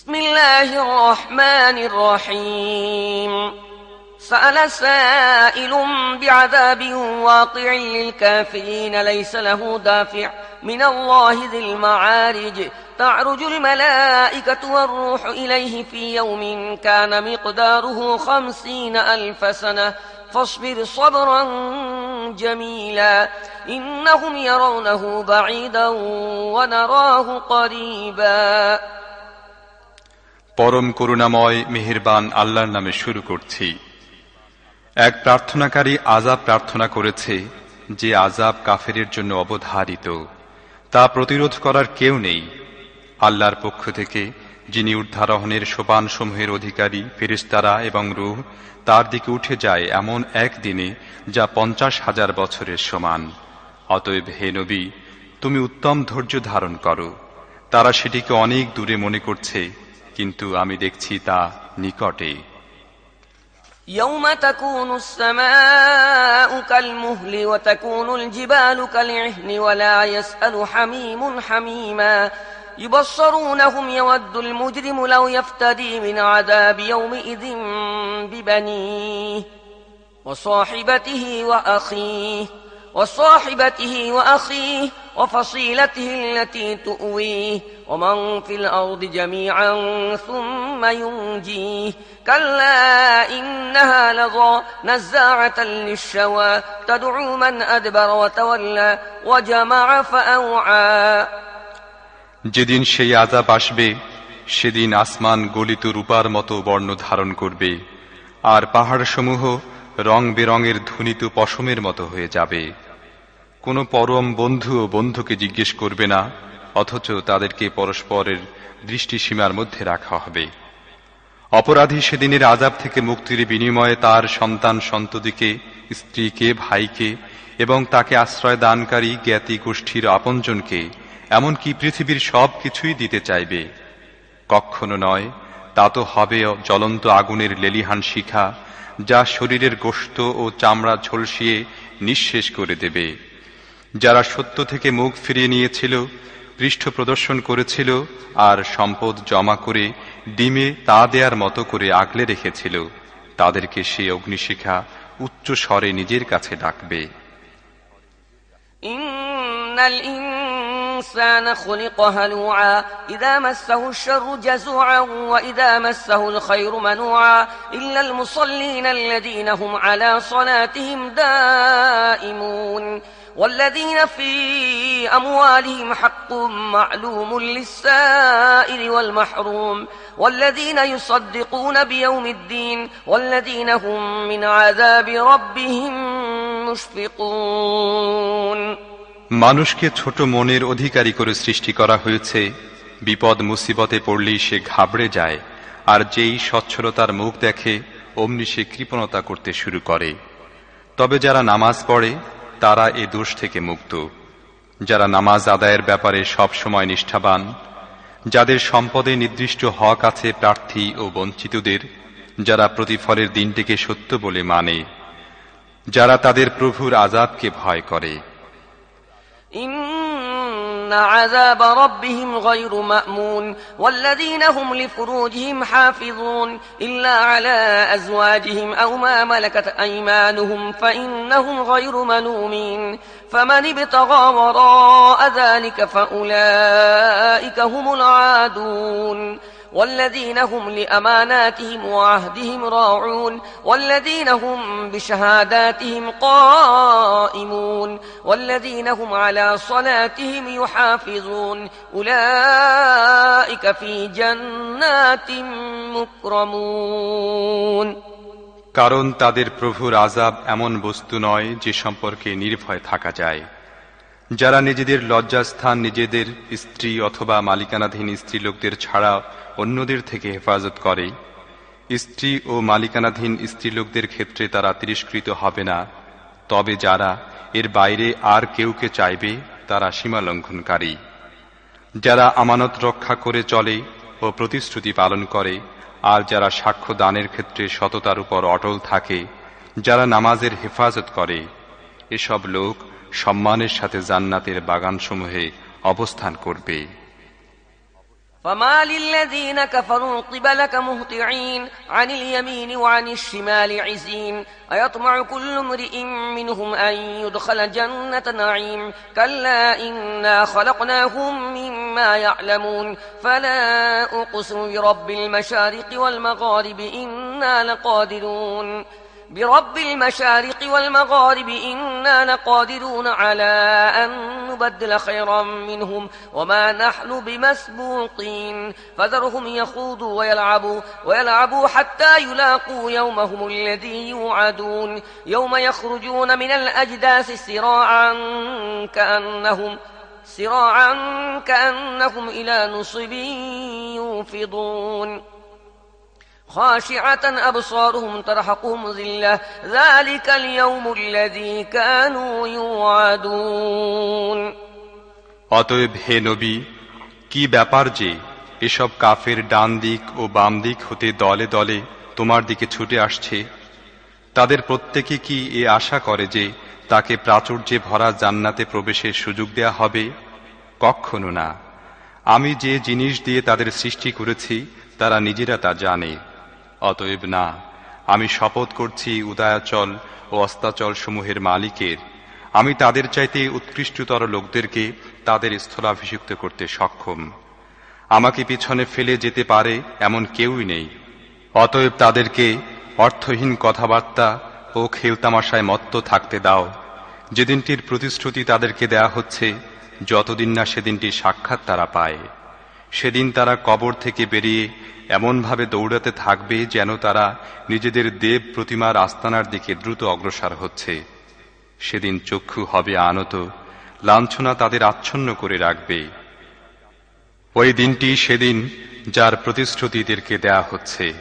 بسم الله الرحمن الرحيم. سأل سائل بعذاب واقع للكافرين ليس له دافع من الله ذي المعارج. تعرج الملائكة والروح إليه في يوم كان مقداره خمسين ألف سنة. فاصبر صبرا جميلا إنهم يرونه بعيدا ونراه قريبا. পরম করুণাময় মেহেরবান আল্লাহর নামে শুরু করছি। এক প্রার্থনাকারী আজাব প্রার্থনা করেছে যে আজাব কাফেরের জন্য অবধারিত। তা প্রতিরোধ করার কেউ নেই। আল্লাহর পক্ষ থেকে যিনি উদ্ধারোহণের সোপান সমূহের অধিকারী ফেরিস্তারা এবং রুহ, তার দিকে উঠে যায় এমন এক দিনে যা পঞ্চাশ হাজার বছরের সমান। অতএব হে নবী, তুমি উত্তম ধৈর্য ধারণ করো। তারা সেটিকে অনেক দূরে মনে করছে। কিন্তু আমি দেখছি তা নিকটে يوم تكون السماء كالمهل وتكون الجبال كالعهن ولا يسأل حميم حميما يبصرونهم يود المجرم لو يفتدي من عذاب يومئذ ببنيه وصاحبته وأخيه وصاحبته وأخيه وفصيلته التي تؤويه ومن في الأرض جميعا ثم ينجيه كلا إنها لظى نزاعة للشوى تدعو من أدبر وتولى وجمع فأوعى যেদিন সেই আজাব আসবে সেদিন আসমান গলিত রূপার মতো বর্ণ ধারণ করবে আর পাহাড়সমূহ রং বেরঙের ধুনিত পশমের মতো হয়ে যাবে। কোনো পরম বন্ধু ও বন্ধুকে জিজ্ঞেস করবে না, অথচ তাদেরকে পরস্পরের দৃষ্টিসীমার মধ্যে রাখা হবে। অপরাধী সেদিনের আজাব থেকে মুক্তির বিনিময়ে তার সন্তান সন্ততিকে, স্ত্রীকে, ভাইকে এবং তাকে আশ্রয় দানকারী জ্ঞাতি গোষ্ঠীর আপনজনকে, এমনকি পৃথিবীর সব কিছুই দিতে চাইবে। কখনো নয় তা তো হবে জ্বলন্ত আগুনের লেলিহান শিখা, যা শরীরের গোস্ত ও চামড়া ঝলসিয়ে নিঃশেষ করে দেবে। যারা সত্য থেকে মুখ ফিরিয়ে নিয়েছিল, পৃষ্ঠ প্রদর্শন করেছিল আর সম্পদ জমা করে ডিমে তা দেয়ার মতো করে আগলে রেখেছিল, তাদেরকে সে অগ্নিশিখা উচ্চ স্বরে নিজের কাছে ডাকবে। الإنسان خلق هلوعا إذا مسه الشر جزوعا وإذا مسه الخير منوعا. إلا المصلين الذين هم على صلاتهم دائمون. والذين في أموالهم حق معلوم للسائل والمحروم. والذين يصدقون بيوم الدين. والذين هم من عذاب ربهم مشفقون. মানুষকে ছোট মনের অধিকারী করে সৃষ্টি করা হয়েছে। বিপদ মুসিবতে পড়লেই সে ঘাবড়ে যায়, আর যেই স্বচ্ছলতার মুখ দেখে, অমনি সে কৃপণতা করতে শুরু করে। তবে যারা নামাজ পড়ে, তারা এ দোষ থেকে মুক্ত। যারা নামাজ আদায়ের ব্যাপারে সব সময় নিষ্ঠাবান, যাদের সম্পদে নির্দিষ্ট হক আছে প্রার্থী ও বঞ্চিতদের, যারা প্রতিফলের দিনটিকে সত্য বলে মানে যারা তাদের প্রভুর আজাবকে ভয় করে। إن عذاب ربهم غير مأمون والذين هم لفروجهم حافظون إلا على أزواجهم أو ما ملكت أيمانهم فإنهم غير ملومين فمن ابتغى وراء ذلك فأولئك هم العادون والذين هم لأماناتهم وعهدهم راعون والذين هم بشهاداتهم قائمون والذين هم على صلاتهم يحافظون أولئك في جنات مكرمون কারণ তাদের প্রভুর আজাব এমন বস্তু নয় যে সম্পর্কে নির্ভয় থাকা যায় যারা নিজেদের লজ্জাস্থান, নিজেদের স্ত্রী অথবা মালিকানাধীন স্ত্রীলোকদের ছাড়া অন্যদের থেকে হেফাজত করে, স্ত্রী ও মালিকানাধীন স্ত্রীলোকদের ক্ষেত্রে তারা তিরস্কৃত হবে না। তবে যারা এর বাইরে আর কেউকে চাইবে, তারা সীমা লঙ্ঘনকারী যারা আমানত রক্ষা করে চলে ও প্রতিশ্রুতি পালন করে, আর যারা সাক্ষ্য দানের ক্ষেত্রে সততার উপর অটল থাকে, যারা নামাজের হেফাজত করে, এসব লোক সম্মানের সাথে জান্নাতের বাগানসমূহে অবস্থান করবে فما للذين كفروا قبلك مهطعين عن اليمين وعن الشمال عزين أيطمع كل امرئ منهم أن يدخل جنة نعيم كلا إنا خلقناهم مما يعلمون فلا أقسم برب المشارق والمغارب إنا لقادرون برب المشارق والمغارب إنا لقادرون على أن نبدل خيرا منهم وما نحن بمسبوقين. فذرهم يخوضوا ويلعبوا ويلعبوا حتى يلاقوا يومهم الذي يوعدون. يوم يخرجون من الأجداث سراعا كأنهم سراعا كأنهم إلى نصب يوفضون. خاشعة أبصارهم ترحقهم ذلة ذلك اليوم الذي كانوا يوعدون অতএব হে নবী কি ব্যাপার যে এসব কাফের ডান দিক ও বাম দিক হতে দলে দলে তোমার দিকে ছুটে আসছে তাদের প্রত্যেকে কি এ আশা করে যে তাকে প্রাচুর্যে ভরা জান্নাতে প্রবেশের সুযোগ দেয়া হবে কখনো না আমি যে জিনিস দিয়ে তাদের সৃষ্টি করেছি তারা নিজেরা তা জানে অতএব না, আমি শপথ করছি উদয়াচল ও অস্তাচল সমূহের মালিকের। আমি তাদের চাইতে উৎকৃষ্টতর লোকদেরকে তাদের স্থলাভিষিক্ত করতে সক্ষম। আমাকে পিছনে ফেলে যেতে পারে এমন কেউই নেই। অতএব তাদেরকে অর্থহীন কথাবার্তা ও খেলতামাশায় মত্ত থাকতে দাও। যেদিনটির প্রতিশ্রুতি তাদেরকে দেয়া হচ্ছে, যতদিন না সেদিনটি সাক্ষাৎ তারা পায়। সেদিন তারা কবর থেকে বেরিয়ে এমনভাবে দৌড়াতে থাকবে যেন তারা নিজেদের দেব প্রতিমার আস্তানার দিকে দ্রুত অগ্রসর হচ্ছে। সেদিন চক্ষু হবে আনত, লাঞ্ছনা তাদের আচ্ছন্ন করে রাখবে। ওই দিনটি সেদিন যার প্রতিশ্রুতিদেরকে দেয়া হচ্ছে।